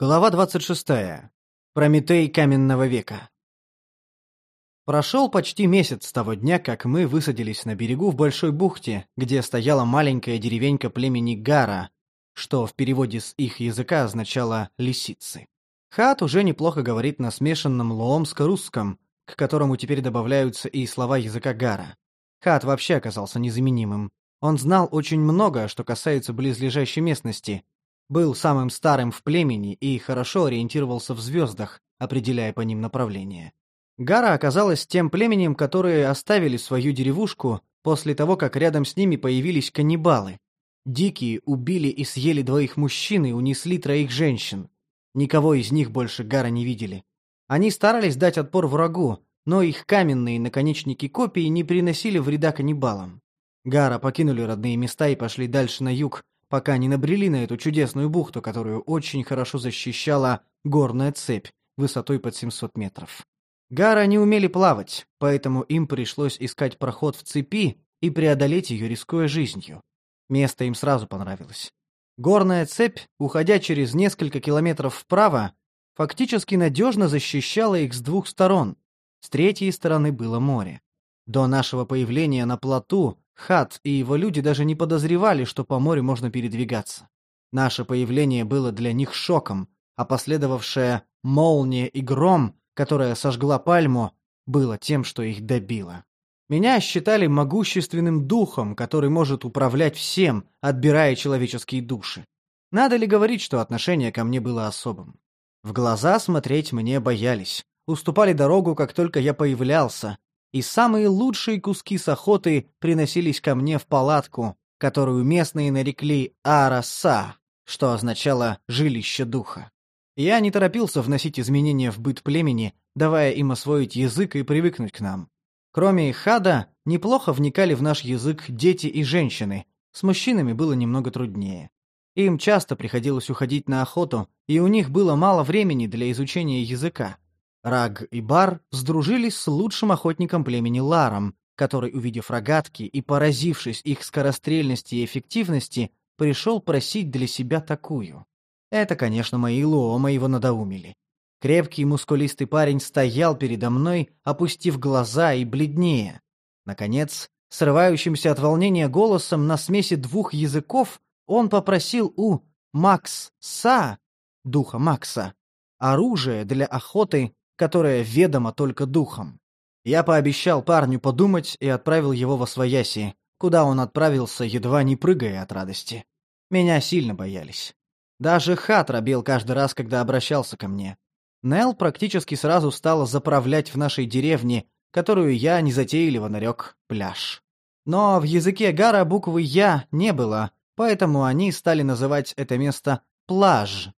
Глава 26. Прометей каменного века. Прошел почти месяц с того дня, как мы высадились на берегу в большой бухте, где стояла маленькая деревенька племени Гара, что в переводе с их языка означало «лисицы». Хат уже неплохо говорит на смешанном лоомско-русском, к которому теперь добавляются и слова языка Гара. Хат вообще оказался незаменимым. Он знал очень много, что касается близлежащей местности, был самым старым в племени и хорошо ориентировался в звездах, определяя по ним направление. Гара оказалась тем племенем, которые оставили свою деревушку после того, как рядом с ними появились каннибалы. Дикие убили и съели двоих мужчин и унесли троих женщин. Никого из них больше Гара не видели. Они старались дать отпор врагу, но их каменные наконечники копий не приносили вреда каннибалам. Гара покинули родные места и пошли дальше на юг, пока не набрели на эту чудесную бухту, которую очень хорошо защищала горная цепь высотой под 700 метров. Гара не умели плавать, поэтому им пришлось искать проход в цепи и преодолеть ее, рискуя жизнью. Место им сразу понравилось. Горная цепь, уходя через несколько километров вправо, фактически надежно защищала их с двух сторон. С третьей стороны было море. До нашего появления на плоту Хат и его люди даже не подозревали, что по морю можно передвигаться. Наше появление было для них шоком, а последовавшая молния и гром, которая сожгла пальму, было тем, что их добило. Меня считали могущественным духом, который может управлять всем, отбирая человеческие души. Надо ли говорить, что отношение ко мне было особым? В глаза смотреть мне боялись. Уступали дорогу, как только я появлялся, и самые лучшие куски с охоты приносились ко мне в палатку, которую местные нарекли Араса, что означало «жилище духа». Я не торопился вносить изменения в быт племени, давая им освоить язык и привыкнуть к нам. Кроме хада, неплохо вникали в наш язык дети и женщины, с мужчинами было немного труднее. Им часто приходилось уходить на охоту, и у них было мало времени для изучения языка. Раг и Бар сдружились с лучшим охотником племени Ларом, который, увидев рогатки и поразившись их скорострельности и эффективности, пришел просить для себя такую. Это, конечно, мои лоома его надоумили. Крепкий мускулистый парень стоял передо мной, опустив глаза и бледнее. Наконец, срывающимся от волнения голосом на смеси двух языков, он попросил у Макс-Са, духа Макса, оружие для охоты которое ведомо только духом. Я пообещал парню подумать и отправил его во свояси, куда он отправился, едва не прыгая от радости. Меня сильно боялись. Даже Хат робел каждый раз, когда обращался ко мне. Нел практически сразу стала заправлять в нашей деревне, которую я незатейливо нарек «пляж». Но в языке Гара буквы «Я» не было, поэтому они стали называть это место «плаж».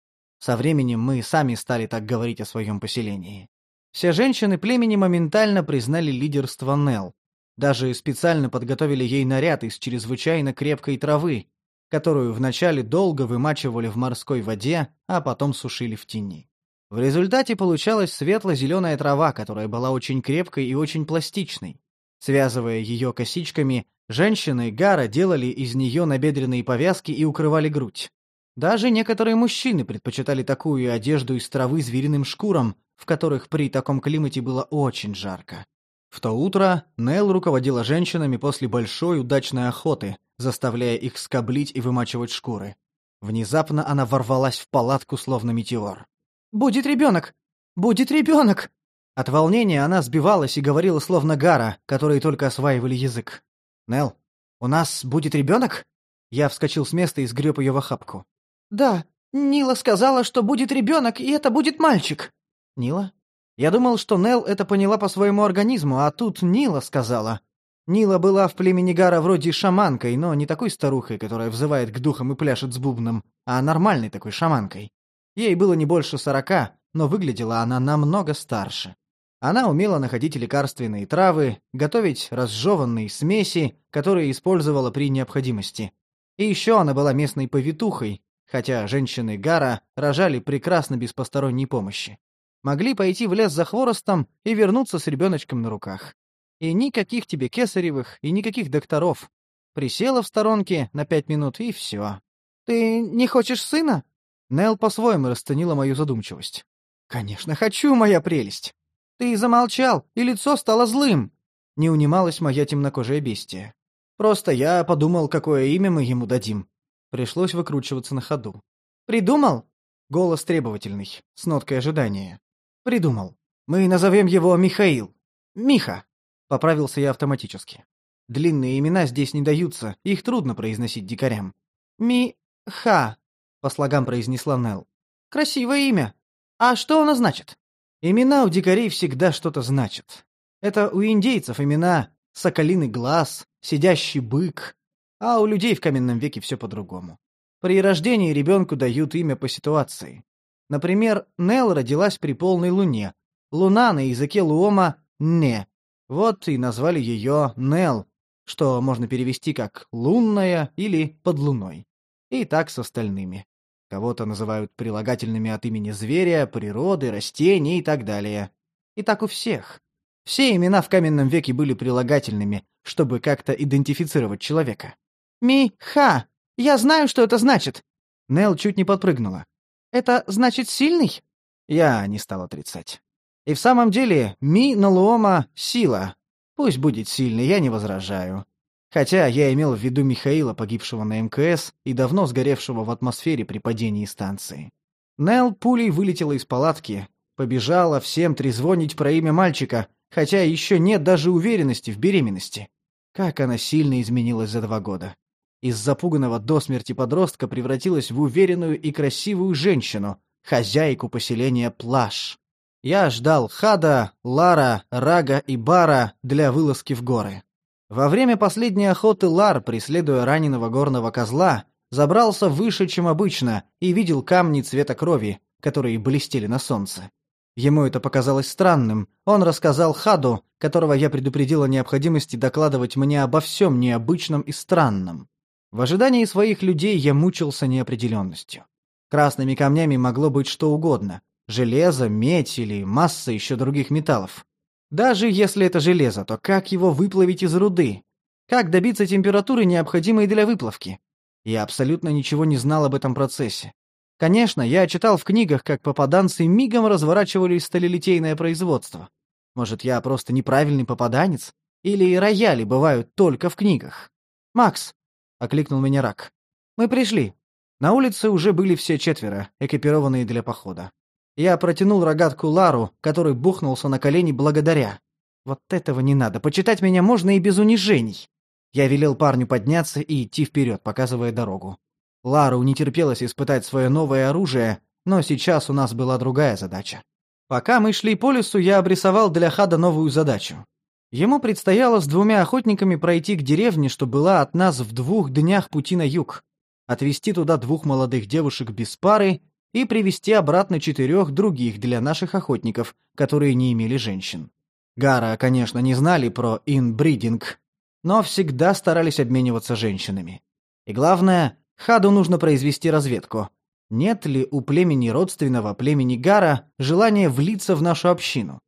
Со временем мы сами стали так говорить о своем поселении. Все женщины племени моментально признали лидерство Нел. Даже специально подготовили ей наряд из чрезвычайно крепкой травы, которую вначале долго вымачивали в морской воде, а потом сушили в тени. В результате получалась светло-зеленая трава, которая была очень крепкой и очень пластичной. Связывая ее косичками, женщины Гара делали из нее набедренные повязки и укрывали грудь. Даже некоторые мужчины предпочитали такую одежду из травы звериным шкурам, в которых при таком климате было очень жарко. В то утро Нел руководила женщинами после большой удачной охоты, заставляя их скоблить и вымачивать шкуры. Внезапно она ворвалась в палатку, словно метеор. «Будет ребенок! Будет ребенок!» От волнения она сбивалась и говорила словно Гара, которые только осваивали язык. «Нел, у нас будет ребенок?» Я вскочил с места и сгреб ее в охапку. «Да, Нила сказала, что будет ребенок, и это будет мальчик!» Нила? Я думал, что Нел это поняла по своему организму, а тут Нила сказала. Нила была в племени Гара вроде шаманкой, но не такой старухой, которая взывает к духам и пляшет с бубном, а нормальной такой шаманкой. Ей было не больше сорока, но выглядела она намного старше. Она умела находить лекарственные травы, готовить разжеванные смеси, которые использовала при необходимости. И еще она была местной повитухой, хотя женщины Гара рожали прекрасно без посторонней помощи могли пойти в лес за хворостом и вернуться с ребеночком на руках. И никаких тебе кесаревых, и никаких докторов. Присела в сторонке на пять минут, и все. «Ты не хочешь сына?» Нел по-своему расценила мою задумчивость. «Конечно, хочу, моя прелесть!» «Ты замолчал, и лицо стало злым!» Не унималась моя темнокожая бестия. «Просто я подумал, какое имя мы ему дадим». Пришлось выкручиваться на ходу. «Придумал?» Голос требовательный, с ноткой ожидания. «Придумал. Мы назовем его Михаил. Миха!» Поправился я автоматически. Длинные имена здесь не даются, их трудно произносить дикарям. «Ми-ха», — по слогам произнесла Нелл. «Красивое имя. А что оно значит?» Имена у дикарей всегда что-то значат. Это у индейцев имена «соколиный глаз», «сидящий бык», а у людей в каменном веке все по-другому. При рождении ребенку дают имя по ситуации. Например, Нел родилась при полной луне. Луна на языке Луома — «не». Вот и назвали ее Нел, что можно перевести как «лунная» или «под луной». И так с остальными. Кого-то называют прилагательными от имени зверя, природы, растений и так далее. И так у всех. Все имена в каменном веке были прилагательными, чтобы как-то идентифицировать человека. «Ми-ха! Я знаю, что это значит!» Нел чуть не подпрыгнула. «Это значит сильный?» Я не стал отрицать. И в самом деле, ми налуома — сила, Пусть будет сильный, я не возражаю. Хотя я имел в виду Михаила, погибшего на МКС и давно сгоревшего в атмосфере при падении станции. Нел пулей вылетела из палатки, побежала всем трезвонить про имя мальчика, хотя еще нет даже уверенности в беременности. Как она сильно изменилась за два года. Из запуганного до смерти подростка превратилась в уверенную и красивую женщину, хозяйку поселения Плаш. Я ждал Хада, Лара, Рага и Бара для вылазки в горы. Во время последней охоты Лар, преследуя раненого горного козла, забрался выше, чем обычно, и видел камни цвета крови, которые блестели на солнце. Ему это показалось странным. Он рассказал Хаду, которого я предупредил о необходимости докладывать мне обо всем необычном и странном. В ожидании своих людей я мучился неопределенностью. Красными камнями могло быть что угодно железо, медь или масса еще других металлов. Даже если это железо, то как его выплавить из руды? Как добиться температуры, необходимой для выплавки? Я абсолютно ничего не знал об этом процессе. Конечно, я читал в книгах, как попаданцы мигом разворачивали сталелитейное производство. Может, я просто неправильный попаданец? Или рояли бывают только в книгах? «Макс!» — окликнул меня рак. «Мы пришли». На улице уже были все четверо, экипированные для похода. Я протянул рогатку Лару, который бухнулся на колени благодаря. Вот этого не надо, почитать меня можно и без унижений. Я велел парню подняться и идти вперед, показывая дорогу. Лару не терпелось испытать свое новое оружие, но сейчас у нас была другая задача. Пока мы шли по лесу, я обрисовал для Хада новую задачу. Ему предстояло с двумя охотниками пройти к деревне, что была от нас в двух днях пути на юг, отвезти туда двух молодых девушек без пары и привести обратно четырех других для наших охотников, которые не имели женщин. Гара, конечно, не знали про инбридинг, но всегда старались обмениваться женщинами. И главное, Хаду нужно произвести разведку. Нет ли у племени родственного племени Гара желания влиться в нашу общину?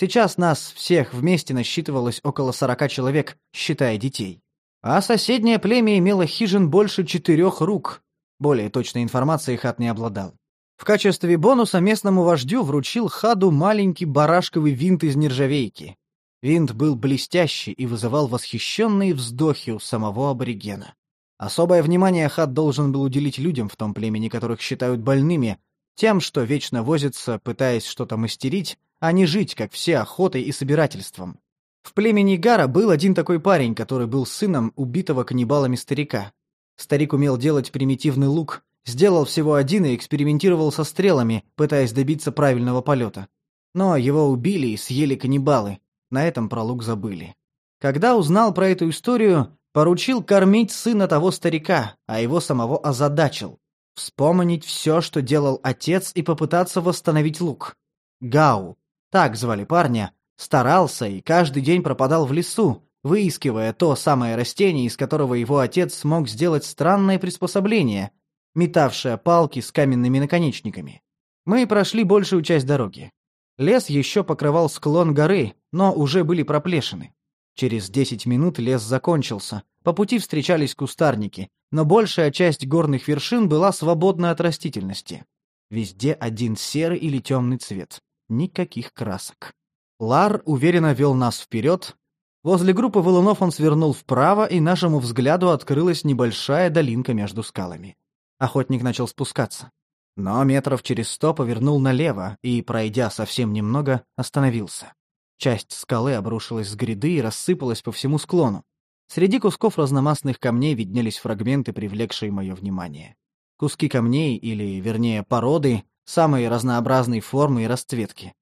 Сейчас нас всех вместе насчитывалось около сорока человек, считая детей. А соседнее племя имело хижин больше четырех рук. Более точной информации Хат не обладал. В качестве бонуса местному вождю вручил Хаду маленький барашковый винт из нержавейки. Винт был блестящий и вызывал восхищенные вздохи у самого аборигена. Особое внимание Хад должен был уделить людям в том племени, которых считают больными, тем, что вечно возятся, пытаясь что-то мастерить, а не жить, как все, охотой и собирательством. В племени Гара был один такой парень, который был сыном убитого каннибалами старика. Старик умел делать примитивный лук, Сделал всего один и экспериментировал со стрелами, пытаясь добиться правильного полета. Но его убили и съели каннибалы. На этом про лук забыли. Когда узнал про эту историю, поручил кормить сына того старика, а его самого озадачил. Вспомнить все, что делал отец, и попытаться восстановить лук. Гау, так звали парня, старался и каждый день пропадал в лесу, выискивая то самое растение, из которого его отец смог сделать странное приспособление, метавшая палки с каменными наконечниками. Мы прошли большую часть дороги. Лес еще покрывал склон горы, но уже были проплешины. Через десять минут лес закончился. По пути встречались кустарники, но большая часть горных вершин была свободна от растительности. Везде один серый или темный цвет. Никаких красок. Лар уверенно вел нас вперед. Возле группы валунов он свернул вправо, и нашему взгляду открылась небольшая долинка между скалами. Охотник начал спускаться. Но метров через сто повернул налево и, пройдя совсем немного, остановился. Часть скалы обрушилась с гряды и рассыпалась по всему склону. Среди кусков разномастных камней виднелись фрагменты, привлекшие мое внимание. Куски камней, или, вернее, породы, самой разнообразной формы и расцветки.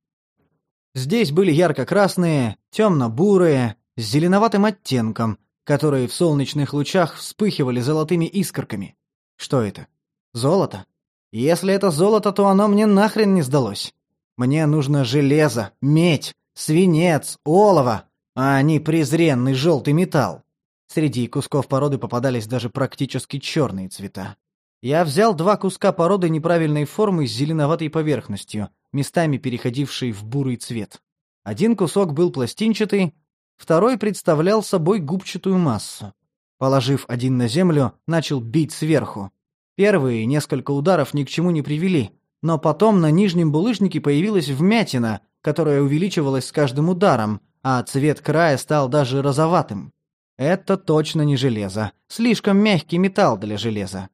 Здесь были ярко-красные, темно-бурые, с зеленоватым оттенком, которые в солнечных лучах вспыхивали золотыми искорками. Что это? Золото? Если это золото, то оно мне нахрен не сдалось. Мне нужно железо, медь, свинец, олово, а не презренный желтый металл. Среди кусков породы попадались даже практически черные цвета. Я взял два куска породы неправильной формы с зеленоватой поверхностью, местами переходившей в бурый цвет. Один кусок был пластинчатый, второй представлял собой губчатую массу. Положив один на землю, начал бить сверху. Первые несколько ударов ни к чему не привели, но потом на нижнем булыжнике появилась вмятина, которая увеличивалась с каждым ударом, а цвет края стал даже розоватым. Это точно не железо. Слишком мягкий металл для железа.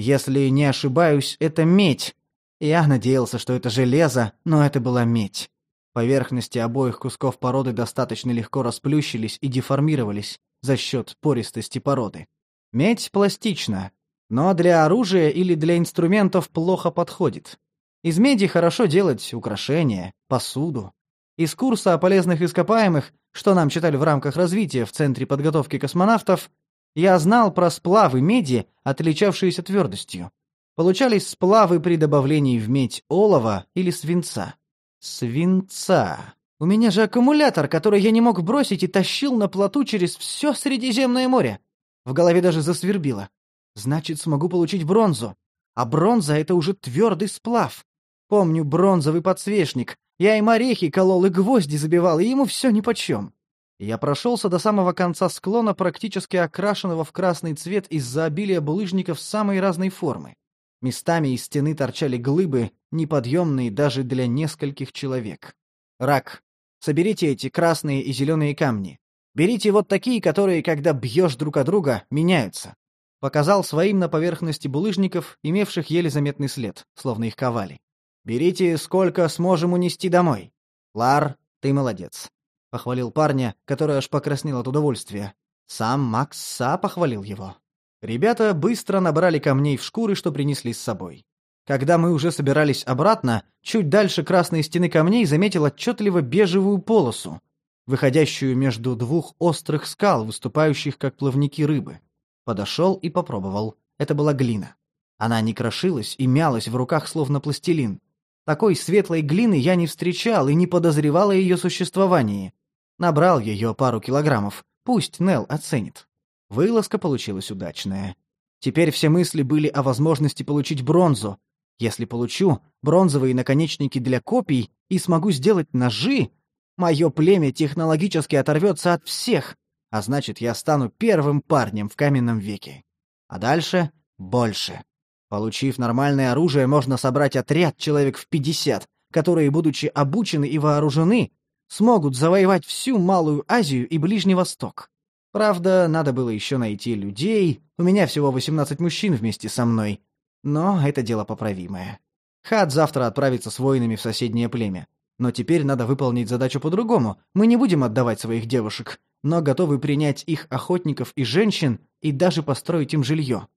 Если не ошибаюсь, это медь. Я надеялся, что это железо, но это была медь. Поверхности обоих кусков породы достаточно легко расплющились и деформировались за счет пористости породы. Медь пластична, но для оружия или для инструментов плохо подходит. Из меди хорошо делать украшения, посуду. Из курса о полезных ископаемых, что нам читали в рамках развития в Центре подготовки космонавтов, я знал про сплавы меди, отличавшиеся твердостью. Получались сплавы при добавлении в медь олова или свинца. Свинца. У меня же аккумулятор, который я не мог бросить и тащил на плоту через все Средиземное море. В голове даже засвербило. Значит, смогу получить бронзу. А бронза — это уже твердый сплав. Помню бронзовый подсвечник. Я им орехи колол и гвозди забивал, и ему все нипочем. Я прошелся до самого конца склона, практически окрашенного в красный цвет из-за обилия булыжников самой разной формы. Местами из стены торчали глыбы, неподъемные даже для нескольких человек. Рак. Соберите эти красные и зеленые камни. Берите вот такие, которые, когда бьешь друг о друга, меняются. Показал своим на поверхности булыжников, имевших еле заметный след, словно их ковали. «Берите, сколько сможем унести домой. Лар, ты молодец», — похвалил парня, который аж покраснел от удовольствия. Сам Макс Са похвалил его. Ребята быстро набрали камней в шкуры, что принесли с собой. Когда мы уже собирались обратно, чуть дальше красной стены камней заметил отчетливо бежевую полосу, выходящую между двух острых скал, выступающих как плавники рыбы. Подошел и попробовал. Это была глина. Она не крошилась и мялась в руках, словно пластилин. Такой светлой глины я не встречал и не подозревал о ее существовании. Набрал ее пару килограммов. Пусть Нел оценит. Вылазка получилась удачная. Теперь все мысли были о возможности получить бронзу. Если получу бронзовые наконечники для копий и смогу сделать ножи, мое племя технологически оторвется от всех, а значит, я стану первым парнем в каменном веке. А дальше — больше. Получив нормальное оружие, можно собрать отряд человек в 50, которые, будучи обучены и вооружены, смогут завоевать всю Малую Азию и Ближний Восток. Правда, надо было еще найти людей, у меня всего 18 мужчин вместе со мной. Но это дело поправимое. Хад завтра отправится с воинами в соседнее племя. Но теперь надо выполнить задачу по-другому. Мы не будем отдавать своих девушек но готовы принять их охотников и женщин и даже построить им жилье.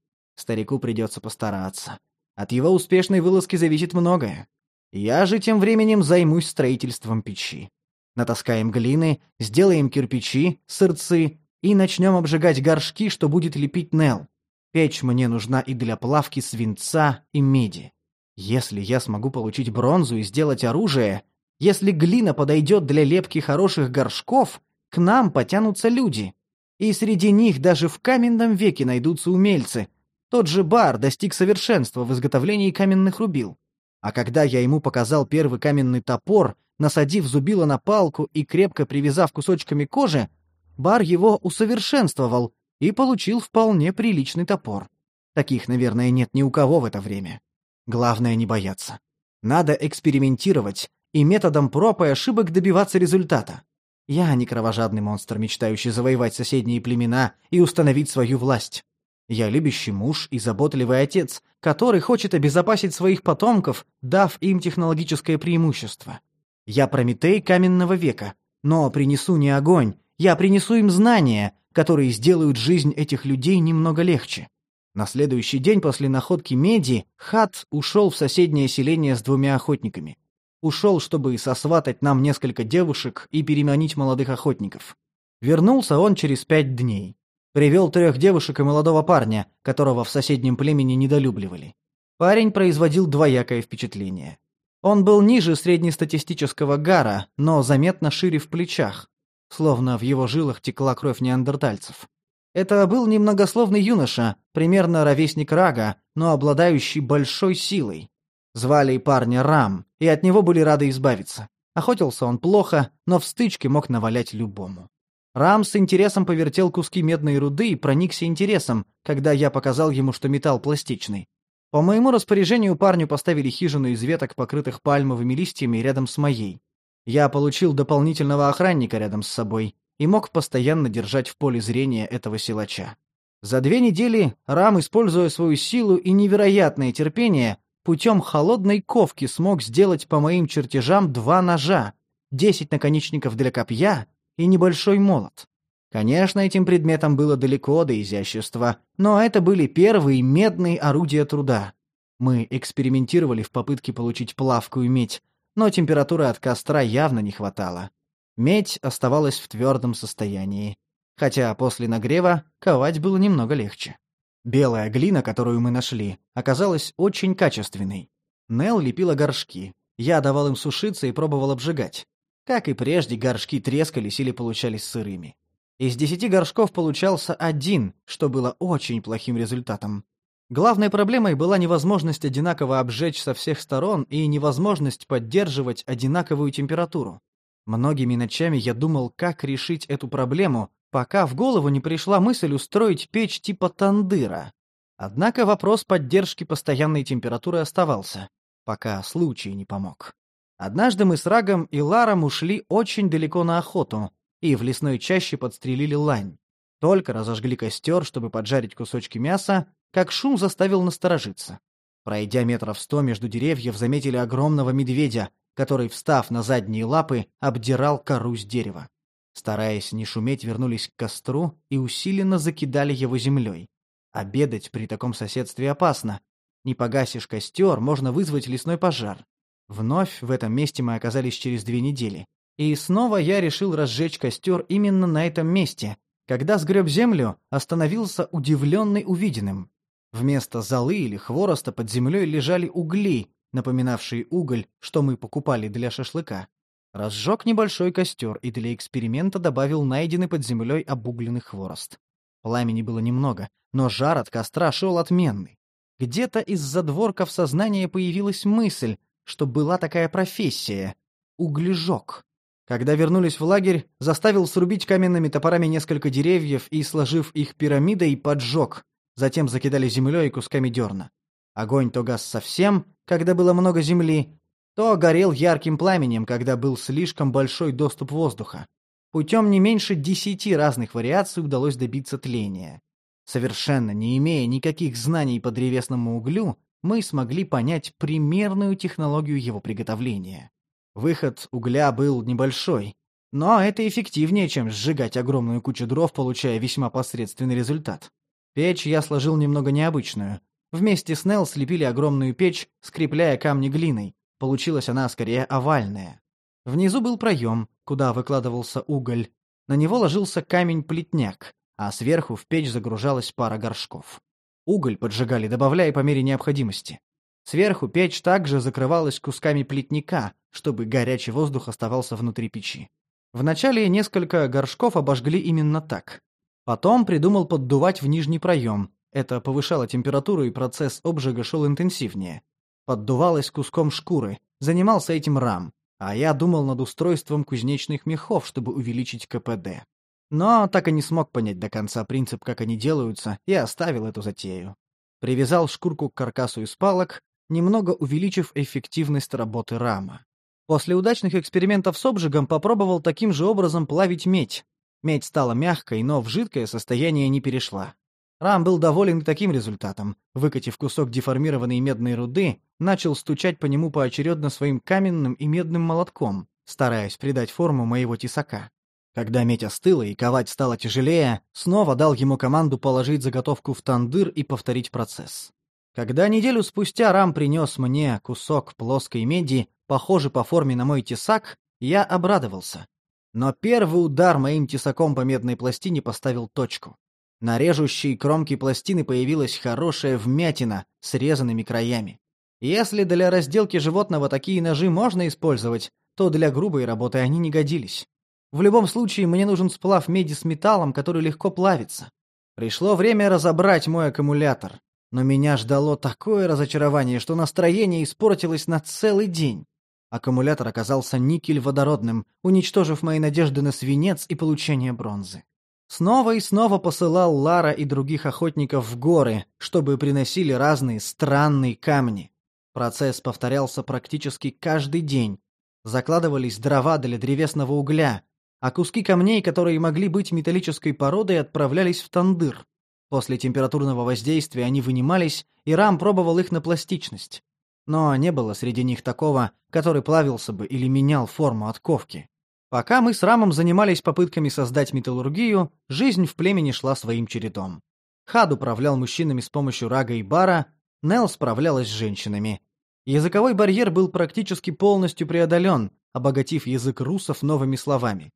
Старику придется постараться. От его успешной вылазки зависит многое. Я же тем временем займусь строительством печи. Натаскаем глины, сделаем кирпичи, сырцы и начнем обжигать горшки, что будет лепить Нел. Печь мне нужна и для плавки свинца и меди. Если я смогу получить бронзу и сделать оружие, если глина подойдет для лепки хороших горшков, к нам потянутся люди. И среди них даже в каменном веке найдутся умельцы. Тот же Бар достиг совершенства в изготовлении каменных рубил. А когда я ему показал первый каменный топор, насадив зубило на палку и крепко привязав кусочками кожи, Бар его усовершенствовал и получил вполне приличный топор. Таких, наверное, нет ни у кого в это время. Главное не бояться. Надо экспериментировать и методом проб и ошибок добиваться результата. Я не кровожадный монстр, мечтающий завоевать соседние племена и установить свою власть. Я любящий муж и заботливый отец, который хочет обезопасить своих потомков, дав им технологическое преимущество. Я Прометей каменного века, но принесу не огонь, я принесу им знания, которые сделают жизнь этих людей немного легче. На следующий день после находки меди Хат ушел в соседнее селение с двумя охотниками. Ушел, чтобы сосватать нам несколько девушек и переманить молодых охотников. Вернулся он через пять дней. Привел трех девушек и молодого парня, которого в соседнем племени недолюбливали. Парень производил двоякое впечатление. Он был ниже среднестатистического гара, но заметно шире в плечах, словно в его жилах текла кровь неандертальцев. Это был немногословный юноша, примерно ровесник Рага, но обладающий большой силой. Звали парня Рам, и от него были рады избавиться. Охотился он плохо, но в стычке мог навалять любому. Рам с интересом повертел куски медной руды и проникся интересом, когда я показал ему, что металл пластичный. По моему распоряжению парню поставили хижину из веток, покрытых пальмовыми листьями, рядом с моей. Я получил дополнительного охранника рядом с собой, и мог постоянно держать в поле зрения этого силача. За две недели Рам, используя свою силу и невероятное терпение, путем холодной ковки смог сделать по моим чертежам два ножа, десять наконечников для копья и небольшой молот. Конечно, этим предметом было далеко до изящества, но это были первые медные орудия труда. Мы экспериментировали в попытке получить плавкую медь, но температуры от костра явно не хватало. Медь оставалась в твердом состоянии, хотя после нагрева ковать было немного легче. Белая глина, которую мы нашли, оказалась очень качественной. Нел лепила горшки. Я давал им сушиться и пробовал обжигать. Как и прежде, горшки трескались или получались сырыми. Из десяти горшков получался один, что было очень плохим результатом. Главной проблемой была невозможность одинаково обжечь со всех сторон и невозможность поддерживать одинаковую температуру. Многими ночами я думал, как решить эту проблему, пока в голову не пришла мысль устроить печь типа тандыра. Однако вопрос поддержки постоянной температуры оставался, пока случай не помог. Однажды мы с Рагом и Ларом ушли очень далеко на охоту и в лесной чаще подстрелили лань. Только разожгли костер, чтобы поджарить кусочки мяса, как шум заставил насторожиться. Пройдя метров сто между деревьев, заметили огромного медведя, который, встав на задние лапы, обдирал кору с дерева. Стараясь не шуметь, вернулись к костру и усиленно закидали его землей. Обедать при таком соседстве опасно. Не погасишь костер, можно вызвать лесной пожар. Вновь в этом месте мы оказались через две недели. И снова я решил разжечь костер именно на этом месте. Когда сгреб землю, остановился удивленный увиденным. Вместо золы или хвороста под землей лежали угли, напоминавший уголь, что мы покупали для шашлыка. Разжег небольшой костер и для эксперимента добавил найденный под землей обугленный хворост. Пламени было немного, но жар от костра шел отменный. Где-то из задворков сознания появилась мысль, что была такая профессия — углежок. Когда вернулись в лагерь, заставил срубить каменными топорами несколько деревьев и, сложив их пирамидой, поджег, затем закидали землей и кусками дерна. Огонь то гас совсем, когда было много земли, то горел ярким пламенем, когда был слишком большой доступ воздуха. Путем не меньше десяти разных вариаций удалось добиться тления. Совершенно не имея никаких знаний по древесному углю, мы смогли понять примерную технологию его приготовления. Выход угля был небольшой, но это эффективнее, чем сжигать огромную кучу дров, получая весьма посредственный результат. Печь я сложил немного необычную. Вместе с Нелл слепили огромную печь, скрепляя камни глиной. Получилась она скорее овальная. Внизу был проем, куда выкладывался уголь. На него ложился камень-плетняк, а сверху в печь загружалась пара горшков. Уголь поджигали, добавляя по мере необходимости. Сверху печь также закрывалась кусками плетника, чтобы горячий воздух оставался внутри печи. Вначале несколько горшков обожгли именно так. Потом придумал поддувать в нижний проем, это повышало температуру, и процесс обжига шел интенсивнее. Поддувалось куском шкуры. Занимался этим рам. А я думал над устройством кузнечных мехов, чтобы увеличить КПД. Но так и не смог понять до конца принцип, как они делаются, и оставил эту затею. Привязал шкурку к каркасу из палок, немного увеличив эффективность работы рама. После удачных экспериментов с обжигом попробовал таким же образом плавить медь. Медь стала мягкой, но в жидкое состояние не перешла. Рам был доволен таким результатом. Выкатив кусок деформированной медной руды, начал стучать по нему поочередно своим каменным и медным молотком, стараясь придать форму моего тесака. Когда медь остыла и ковать стало тяжелее, снова дал ему команду положить заготовку в тандыр и повторить процесс. Когда неделю спустя Рам принес мне кусок плоской меди, похожий по форме на мой тесак, я обрадовался. Но первый удар моим тесаком по медной пластине поставил точку. На режущей кромке пластины появилась хорошая вмятина с резанными краями. Если для разделки животного такие ножи можно использовать, то для грубой работы они не годились. В любом случае, мне нужен сплав меди с металлом, который легко плавится. Пришло время разобрать мой аккумулятор. Но меня ждало такое разочарование, что настроение испортилось на целый день. Аккумулятор оказался никель-водородным, уничтожив мои надежды на свинец и получение бронзы. Снова и снова посылал Лара и других охотников в горы, чтобы приносили разные странные камни. Процесс повторялся практически каждый день. Закладывались дрова для древесного угля, а куски камней, которые могли быть металлической породой, отправлялись в тандыр. После температурного воздействия они вынимались, и Рам пробовал их на пластичность. Но не было среди них такого, который плавился бы или менял форму отковки. Пока мы с Рамом занимались попытками создать металлургию, жизнь в племени шла своим чередом. Хад управлял мужчинами с помощью рага и бара, Нел справлялась с женщинами. Языковой барьер был практически полностью преодолен, обогатив язык русов новыми словами.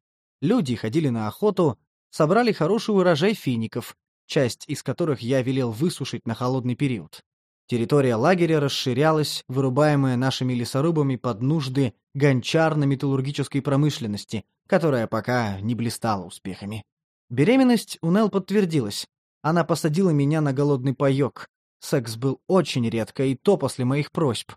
Люди ходили на охоту, собрали хороший урожай фиников, часть из которых я велел высушить на холодный период. Территория лагеря расширялась, вырубаемая нашими лесорубами под нужды гончарно-металлургической промышленности, которая пока не блистала успехами. Беременность у Нел подтвердилась. Она посадила меня на голодный паёк. Секс был очень редко, и то после моих просьб.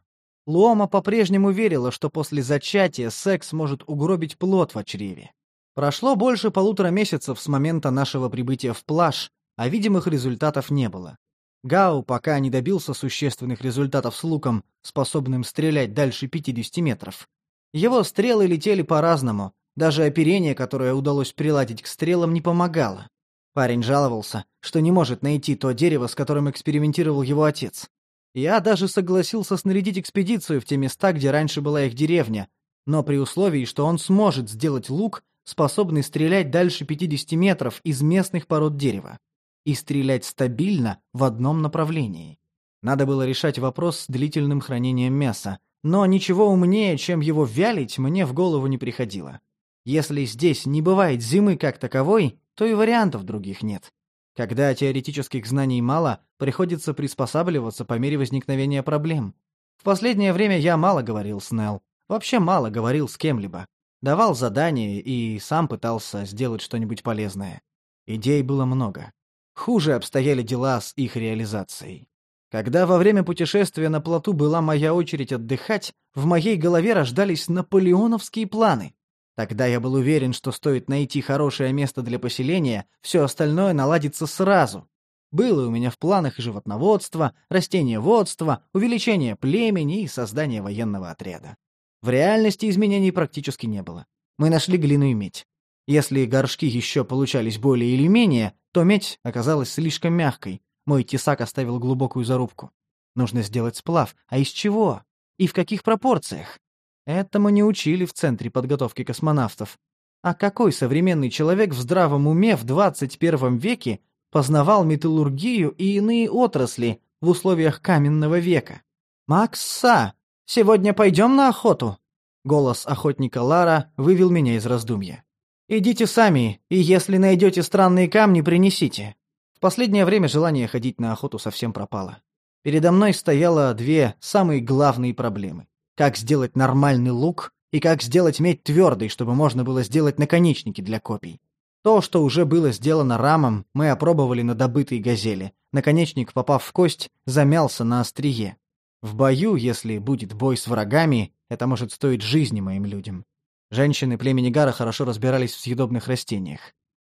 Луома по-прежнему верила, что после зачатия секс может угробить плод в чреве. Прошло больше полутора месяцев с момента нашего прибытия в плаж, а видимых результатов не было. Гау пока не добился существенных результатов с луком, способным стрелять дальше 50 метров. Его стрелы летели по-разному, даже оперение, которое удалось приладить к стрелам, не помогало. Парень жаловался, что не может найти то дерево, с которым экспериментировал его отец. Я даже согласился снарядить экспедицию в те места, где раньше была их деревня, но при условии, что он сможет сделать лук, способный стрелять дальше 50 метров из местных пород дерева и стрелять стабильно в одном направлении. Надо было решать вопрос с длительным хранением мяса, но ничего умнее, чем его вялить, мне в голову не приходило. Если здесь не бывает зимы как таковой, то и вариантов других нет. Когда теоретических знаний мало, приходится приспосабливаться по мере возникновения проблем. В последнее время я мало говорил с Нелл, вообще мало говорил с кем-либо. Давал задания и сам пытался сделать что-нибудь полезное. Идей было много. Хуже обстояли дела с их реализацией. Когда во время путешествия на плоту была моя очередь отдыхать, в моей голове рождались наполеоновские планы. Тогда я был уверен, что стоит найти хорошее место для поселения, все остальное наладится сразу. Было у меня в планах и животноводство, растениеводство, увеличение племени и создание военного отряда. В реальности изменений практически не было. Мы нашли глину и медь. Если горшки еще получались более или менее, то медь оказалась слишком мягкой. Мой тесак оставил глубокую зарубку. Нужно сделать сплав. А из чего? И в каких пропорциях? Этому не учили в Центре подготовки космонавтов. А какой современный человек в здравом уме в 21 веке познавал металлургию и иные отрасли в условиях каменного века? «Макса, сегодня пойдем на охоту?» Голос охотника Лара вывел меня из раздумья. «Идите сами, и если найдете странные камни, принесите». В последнее время желание ходить на охоту совсем пропало. Передо мной стояло две самые главные проблемы. Как сделать нормальный лук и как сделать медь твердой, чтобы можно было сделать наконечники для копий. То, что уже было сделано рамом, мы опробовали на добытой газели. Наконечник, попав в кость, замялся на острие. В бою, если будет бой с врагами, это может стоить жизни моим людям. Женщины племени Гара хорошо разбирались в съедобных растениях.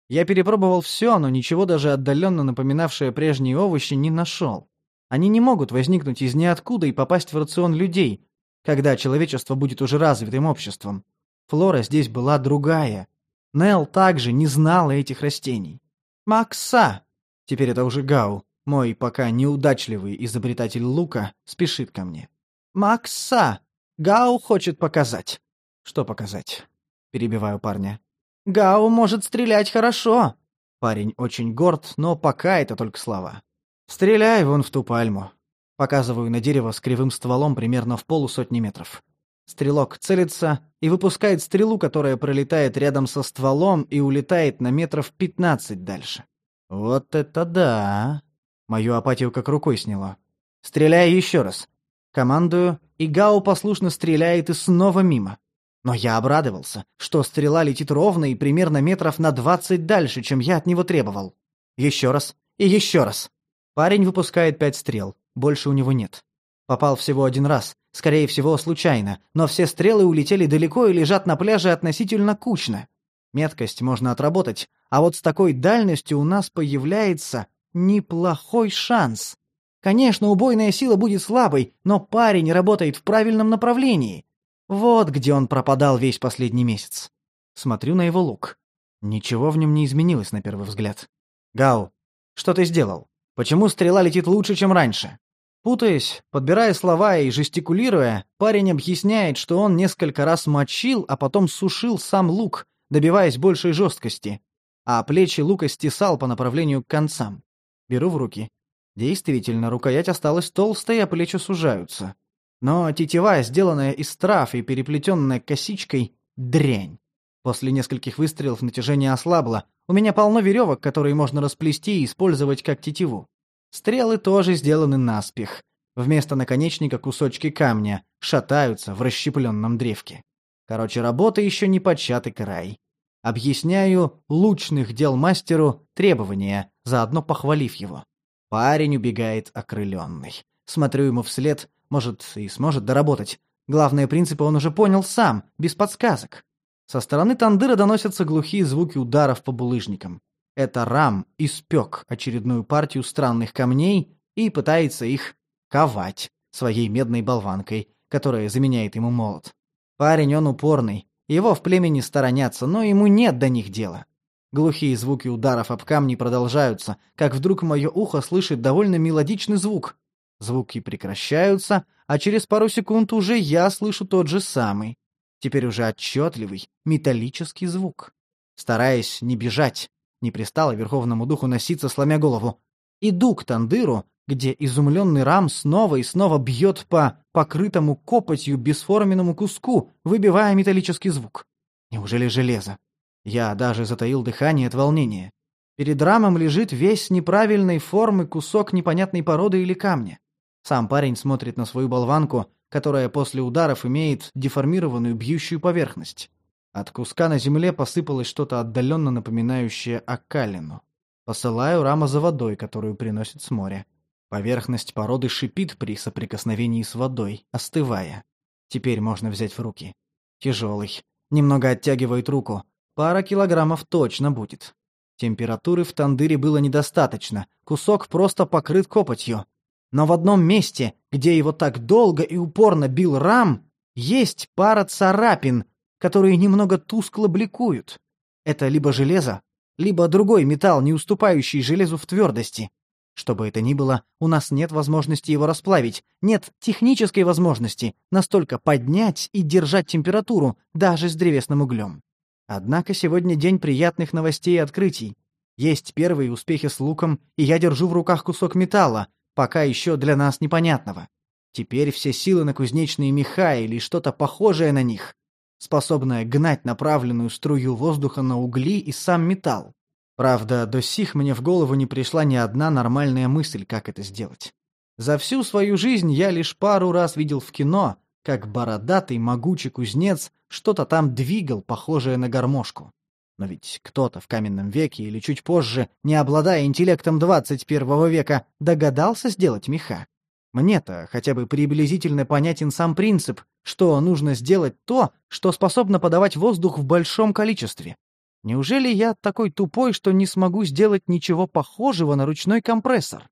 Я перепробовал все, но ничего даже отдаленно напоминавшее прежние овощи не нашел. Они не могут возникнуть из ниоткуда и попасть в рацион людей, когда человечество будет уже развитым обществом. Флора здесь была другая. Нел также не знала этих растений. «Макса!» Теперь это уже Гау, мой пока неудачливый изобретатель лука, спешит ко мне. «Макса! Гау хочет показать». «Что показать?» Перебиваю парня. «Гау может стрелять хорошо!» Парень очень горд, но пока это только слова. «Стреляй вон в ту пальму». Показываю на дерево с кривым стволом примерно в полусотни метров. Стрелок целится и выпускает стрелу, которая пролетает рядом со стволом и улетает на метров пятнадцать дальше. Вот это да! Мою апатию как рукой сняло. Стреляй еще раз. Командую, и Гао послушно стреляет и снова мимо. Но я обрадовался, что стрела летит ровно и примерно метров на двадцать дальше, чем я от него требовал. Еще раз и еще раз. Парень выпускает пять стрел, больше у него нет. Попал всего один раз, скорее всего, случайно, но все стрелы улетели далеко и лежат на пляже относительно кучно. Меткость можно отработать, а вот с такой дальностью у нас появляется неплохой шанс. Конечно, убойная сила будет слабой, но парень работает в правильном направлении. Вот где он пропадал весь последний месяц. Смотрю на его лук. Ничего в нем не изменилось на первый взгляд. «Гау, что ты сделал? Почему стрела летит лучше, чем раньше?» Путаясь, подбирая слова и жестикулируя, парень объясняет, что он несколько раз мочил, а потом сушил сам лук, добиваясь большей жесткости, а плечи лука стесал по направлению к концам. Беру в руки. Действительно, рукоять осталась толстая, а плечи сужаются. Но тетива, сделанная из трав и переплетенная косичкой, дрянь. После нескольких выстрелов натяжение ослабло. У меня полно веревок, которые можно расплести и использовать как тетиву. Стрелы тоже сделаны наспех. Вместо наконечника кусочки камня шатаются в расщепленном древке. Короче, работа еще не початый край. Объясняю лучных дел мастеру требования, заодно похвалив его. Парень убегает окрыленный. Смотрю ему вслед, может, и сможет доработать. Главные принципы он уже понял сам, без подсказок. Со стороны тандыра доносятся глухие звуки ударов по булыжникам. Это Рам испек очередную партию странных камней и пытается их ковать своей медной болванкой, которая заменяет ему молот. Парень он упорный, его в племени сторонятся, но ему нет до них дела. Глухие звуки ударов об камни продолжаются, как вдруг мое ухо слышит довольно мелодичный звук. Звуки прекращаются, а через пару секунд уже я слышу тот же самый. Теперь уже отчетливый, металлический звук. Стараясь не бежать, не пристало Верховному Духу носиться, сломя голову. Иду к Тандыру, где изумленный Рам снова и снова бьет по покрытому копотью бесформенному куску, выбивая металлический звук. Неужели железо? Я даже затаил дыхание от волнения. Перед рамом лежит весь неправильной формы кусок непонятной породы или камня. Сам парень смотрит на свою болванку, которая после ударов имеет деформированную бьющую поверхность. От куска на земле посыпалось что-то отдаленно напоминающее окалину. Посылаю рама за водой, которую приносит с моря. Поверхность породы шипит при соприкосновении с водой, остывая. Теперь можно взять в руки. Тяжелый. Немного оттягивает руку. Пара килограммов точно будет. Температуры в тандыре было недостаточно. Кусок просто покрыт копотью. Но в одном месте, где его так долго и упорно бил рам, есть пара царапин, которые немного тускло бликуют. Это либо железо, либо другой металл, не уступающий железу в твердости. Что бы это ни было, у нас нет возможности его расплавить, нет технической возможности настолько поднять и держать температуру даже с древесным углем. Однако сегодня день приятных новостей и открытий. Есть первые успехи с луком, и я держу в руках кусок металла, пока еще для нас непонятного. Теперь все силы на кузнечные меха или что-то похожее на них способная гнать направленную струю воздуха на угли и сам металл. Правда, до сих мне в голову не пришла ни одна нормальная мысль, как это сделать. За всю свою жизнь я лишь пару раз видел в кино, как бородатый могучий кузнец что-то там двигал, похожее на гармошку. Но ведь кто-то в каменном веке или чуть позже, не обладая интеллектом 21 века, догадался сделать меха. Мне-то хотя бы приблизительно понятен сам принцип, что нужно сделать то, что способно подавать воздух в большом количестве. Неужели я такой тупой, что не смогу сделать ничего похожего на ручной компрессор?